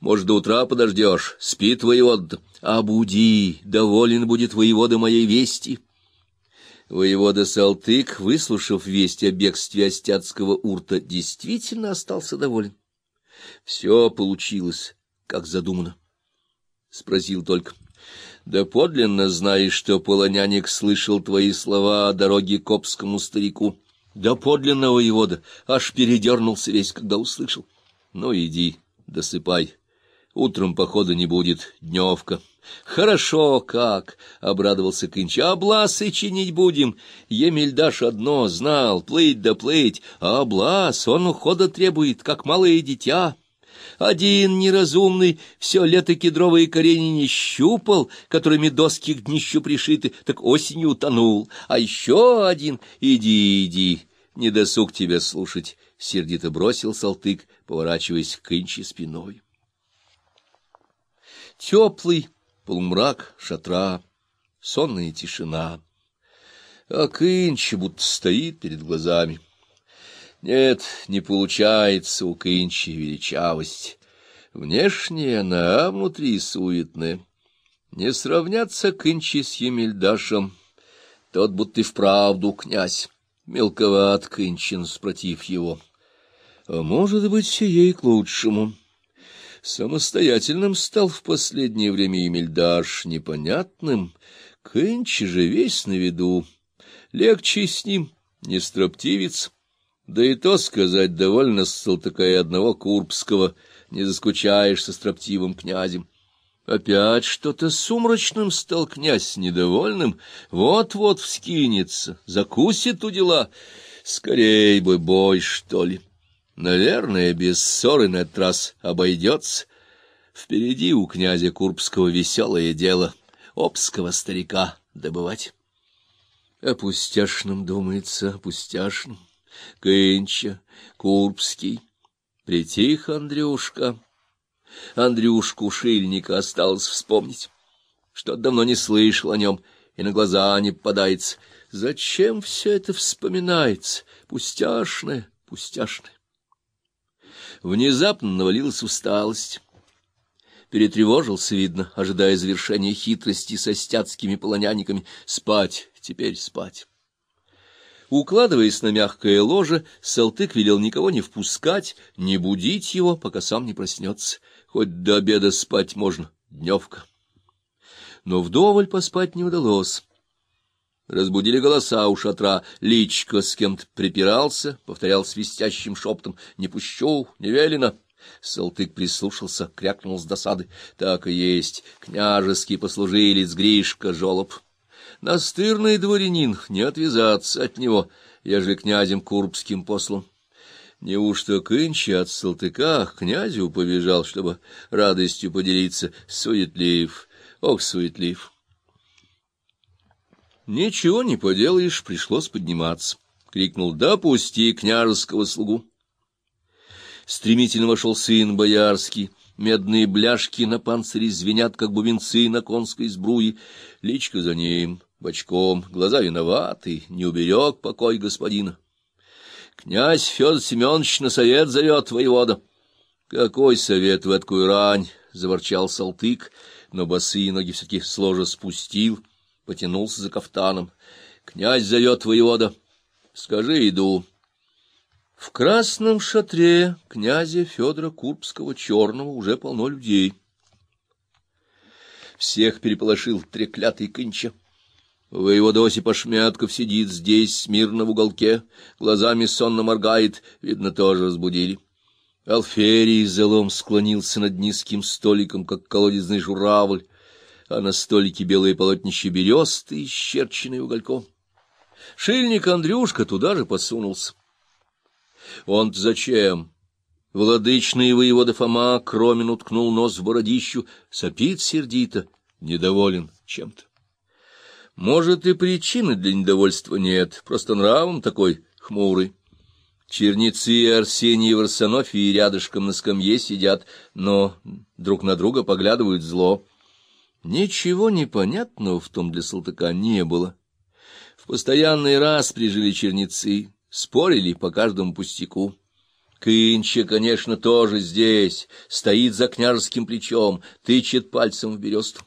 Может, до утра подождешь, спит воевод. Обуди, доволен будет воевода моей вести. Воевода Салтык, выслушав весть о бегстве Остяцкого урта, действительно остался доволен. Все получилось, как задумано. Спросил только. Да подлинно знаешь, что полоняник слышал твои слова о дороге к обскому старику. Да подлинно, воевода, аж передернулся весь, когда услышал. Ну, иди, досыпай. Утром похода не будет, дневка. Хорошо, как, — обрадовался Кынч, — обласы чинить будем. Емельдаш одно знал, плыть да плыть, а облас он ухода требует, как малое дитя. Один неразумный все лето кедровые корени не щупал, которыми доски к днищу пришиты, так осенью утонул. А еще один — иди, иди, не досуг тебя слушать, — сердито бросил Салтык, поворачиваясь к Инчи спиной. Теплый полумрак шатра, сонная тишина. А Кынчи будто стоит перед глазами. Нет, не получается у Кынчи величавость. Внешняя она, а внутри суетная. Не сравняться Кынчи с Емельдашем. Тот будто и вправду князь. Мелковат Кынчин, спротив его. А может быть, сие и к лучшему. Самостоятельным стал в последнее время Емельдаш, непонятным. Кынчи же весь на виду. Легче с ним, не строптивец. Да и то сказать довольно Салтыка и одного Курбского, не заскучаешь со строптивым князем. Опять что-то сумрачным стал князь недовольным, вот-вот вскинется, закусит у дела. Скорей бы бой, что ли. Наверное, без ссоры на этот раз обойдется. Впереди у князя Курбского веселое дело — обского старика добывать. О пустяшном, думается, о пустяшном. Кынча, Курбский. Притих Андрюшка. Андрюшку Шильника осталось вспомнить. Что давно не слышал о нем и на глаза не попадается. Зачем все это вспоминается? Пустяшное, пустяшное. Внезапно навалилась усталость. Перетревожился, видно, ожидая завершения хитрости со стятскими полонянниками. Спать, теперь спать. Укладываясь на мягкое ложе, Салтык велел никого не впускать, не будить его, пока сам не проснется. Хоть до обеда спать можно, дневка. Но вдоволь поспать не удалось. Разбудили голоса у шатра. Личко с кем-то припирался, повторял свистящим шептом «Не пущу, не велено». Салтык прислушался, крякнул с досады. Так и есть, княжеский послужилец Гришка Жолоб. Настырный дворянин, не отвязаться от него, ежели князем Курбским послан. Неужто Кынчи от Салтыка к князю побежал, чтобы радостью поделиться? Суетлив, ох, суетлив. Ничего не поделаешь, пришлось подниматься. Крикнул «Да пусти княжеского слугу!» Стремительно вошел сын боярский, медные бляшки на панцире звенят, как бубенцы на конской сбруе, личка за ним, бочком, глаза виноваты, не уберег покой господина. Князь Федор Семенович на совет зовет воевода. — Какой совет в эткую рань? — заворчал Салтык, но босые ноги все-таки сложа спустил — потянулся за кафтаном. Князь зовет воевода. Скажи, иду. В красном шатре князя Федора Курбского черного уже полно людей. Всех переполошил треклятый Кынча. Воевода Осип Ашмятков сидит здесь, смирно в уголке, глазами сонно моргает, видно, тоже разбудили. Алферий залом склонился над низким столиком, как колодезный журавль а на столике белые полотнища бересты, исчерченные угольком. Шильник Андрюшка туда же посунулся. он зачем? Владычный воевода Фома Кромин уткнул нос в бородищу, сопит сердито, недоволен чем-то. Может, и причины для недовольства нет, просто нравом такой хмурый. Черницы Арсений и Варсонофий рядышком на скамье сидят, но друг на друга поглядывают зло. Ничего непонятного в том для Салтыка не было. В постоянный раз прижили черницы, спорили по каждому пустяку. Кынча, конечно, тоже здесь, стоит за княжеским плечом, тычет пальцем в бересту.